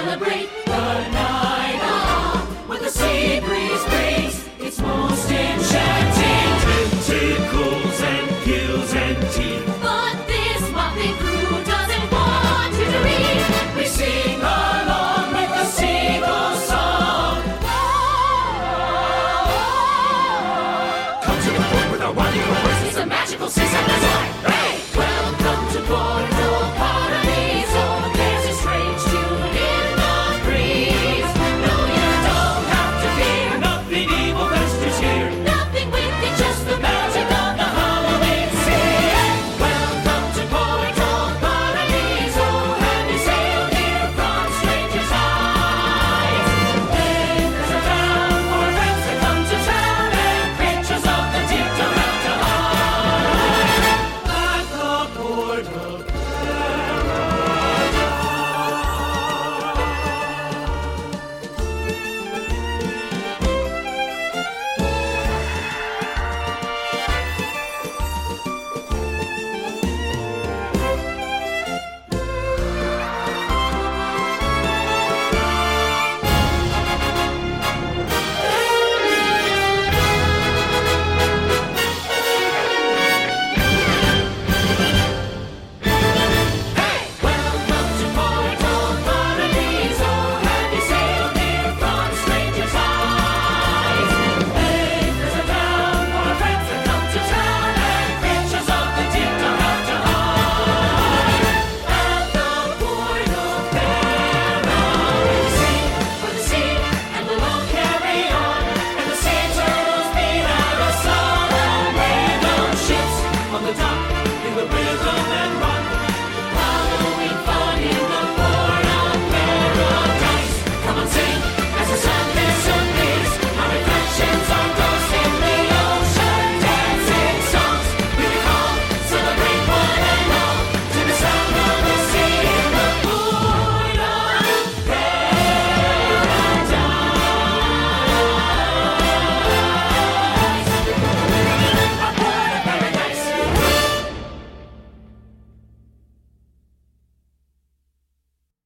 Celebrate the night along with the sea breeze brings. It's most enchanting. Tentacles and gills and teeth. But this motley crew doesn't want you to read. We sing along with the seagull song. Come to the point with our wonderful voices. It's a magical season. Hey! Welcome to boy.